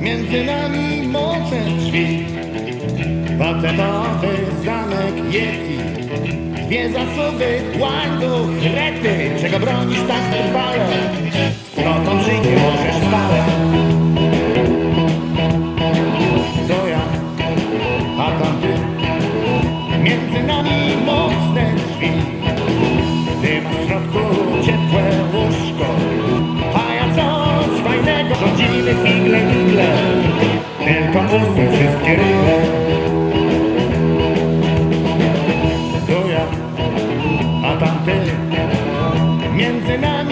Między nami moce drzwi. Patetowy zamek Yeti, dwie zasoby, łańcuch, rety. Czego bronisz tak trwale? Między nami mocne drzwi. Ty masz w środku ciepłe łóżko A ja coś fajnego Rządzimy figle, figle Tylko usy wszystkie ryle Tu ja, a tamty Między nami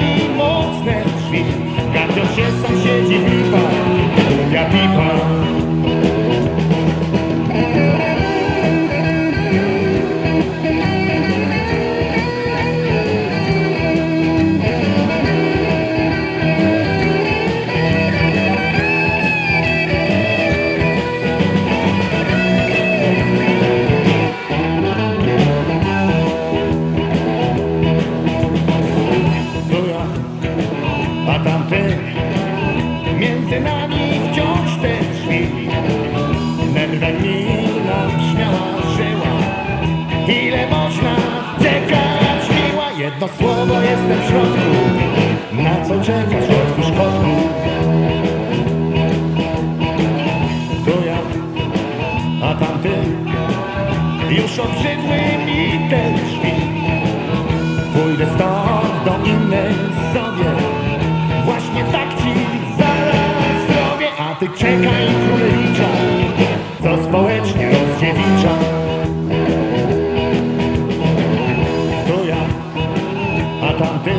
Między nami wciąż te drzwi. Nerwem mi nam śmiała żyła Ile można czekać? Miła Jedno słowo jestem w środku. Na co czekasz otwórz kotku Tu ja, a tamty Już obrzydły mi te drzwi A ty czekaj królewicza Co społecznie rozdziewicza. To ja, a tamty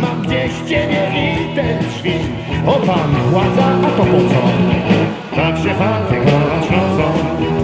Mam gdzieś ciebie i te drzwi O pan, władza, a to po co? Tak się fakty chować nocą